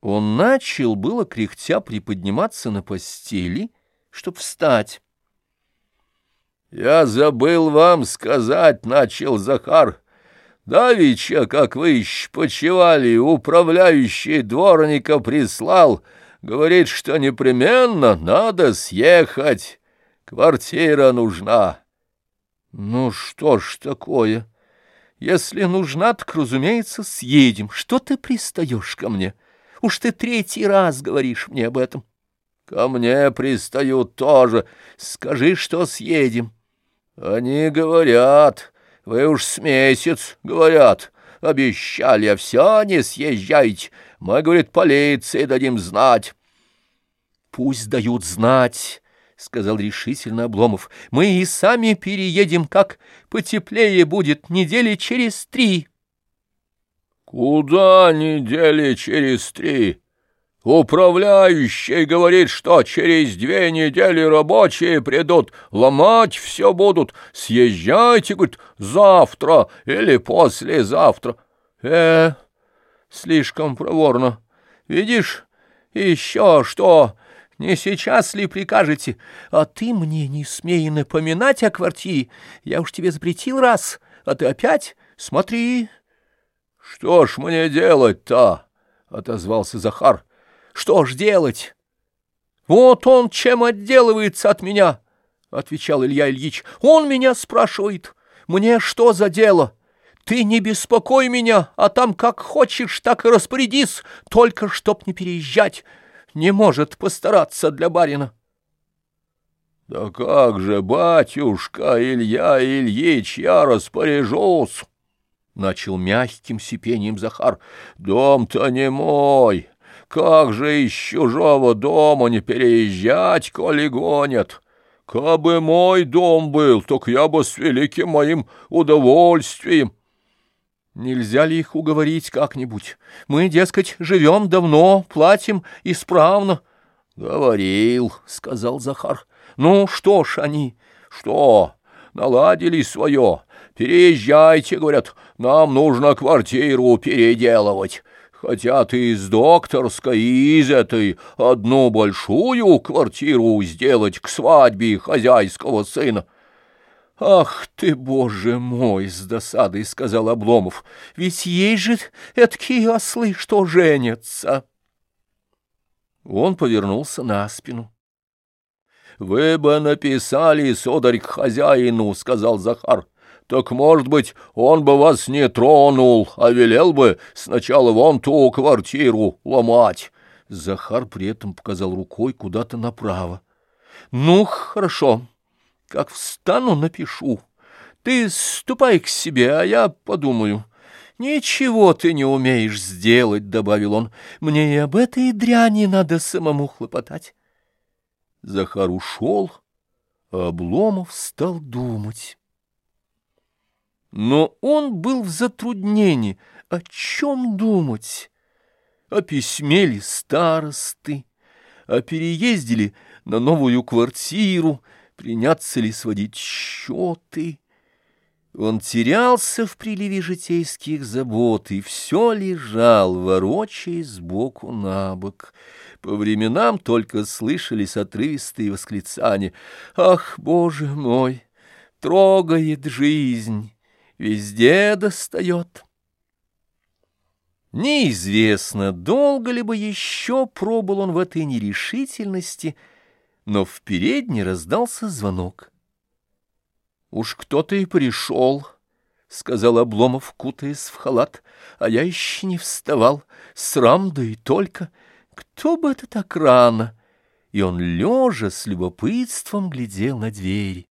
Он начал было кряхтя приподниматься на постели, чтоб встать. — Я забыл вам сказать, — начал Захар. — Давича, как вы почевали, управляющий дворника прислал, говорит, что непременно надо съехать, квартира нужна. — Ну что ж такое? Если нужна, так, разумеется, съедем. Что ты пристаешь ко мне? — Уж ты третий раз говоришь мне об этом. Ко мне пристают тоже. Скажи, что съедем. Они говорят, вы уж с месяц, говорят, обещали, а все не съезжайте. Мы, говорит, полиции дадим знать. Пусть дают знать, — сказал решительно Обломов. Мы и сами переедем, как потеплее будет недели через три. Куда недели через три? Управляющий говорит, что через две недели рабочие придут, ломать все будут. Съезжайте, говорит, завтра или послезавтра. Э, слишком проворно. Видишь, еще что, не сейчас ли прикажете? А ты мне не смей напоминать о квартире. Я уж тебе запретил раз, а ты опять смотри, — Что ж мне делать-то? — отозвался Захар. — Что ж делать? — Вот он чем отделывается от меня, — отвечал Илья Ильич. — Он меня спрашивает. Мне что за дело? Ты не беспокой меня, а там как хочешь, так и распорядись, только чтоб не переезжать. Не может постараться для барина. — Да как же, батюшка Илья Ильич, я распоряжусь. Начал мягким сипением Захар. «Дом-то не мой! Как же из чужого дома не переезжать, коли гонят? Кабы мой дом был, так я бы с великим моим удовольствием!» Нельзя ли их уговорить как-нибудь? Мы, дескать, живем давно, платим исправно. — Говорил, — сказал Захар. — Ну, что ж они? — Что? Наладили свое. Переезжайте, говорят, нам нужно квартиру переделывать. Хотят из докторской, и из этой одну большую квартиру сделать к свадьбе хозяйского сына. «Ах ты, боже мой!» — с досадой сказал Обломов. «Ведь есть же эткие ослы, что женятся!» Он повернулся на спину. «Вы бы написали, сударь, к хозяину», — сказал Захар. «Так, может быть, он бы вас не тронул, а велел бы сначала вон ту квартиру ломать». Захар при этом показал рукой куда-то направо. «Ну, хорошо. Как встану, напишу. Ты ступай к себе, а я подумаю». «Ничего ты не умеешь сделать», — добавил он. «Мне и об этой дряни надо самому хлопотать». Захар ушел, а Обломов стал думать. Но он был в затруднении. О чем думать? О письме ли старосты? О переезде ли на новую квартиру? Приняться ли сводить счеты? Он терялся в приливе житейских забот и все лежал, ворочаясь сбоку на бок. По временам только слышались отрывистые восклицания. «Ах, Боже мой! Трогает жизнь, везде достает!» Неизвестно, долго ли бы еще пробыл он в этой нерешительности, но в передней раздался звонок. Уж кто-то и пришел, — сказал Обломов, кутаясь в халат, — а я еще не вставал, срам да и только. Кто бы это так рано? И он, лежа, с любопытством глядел на двери.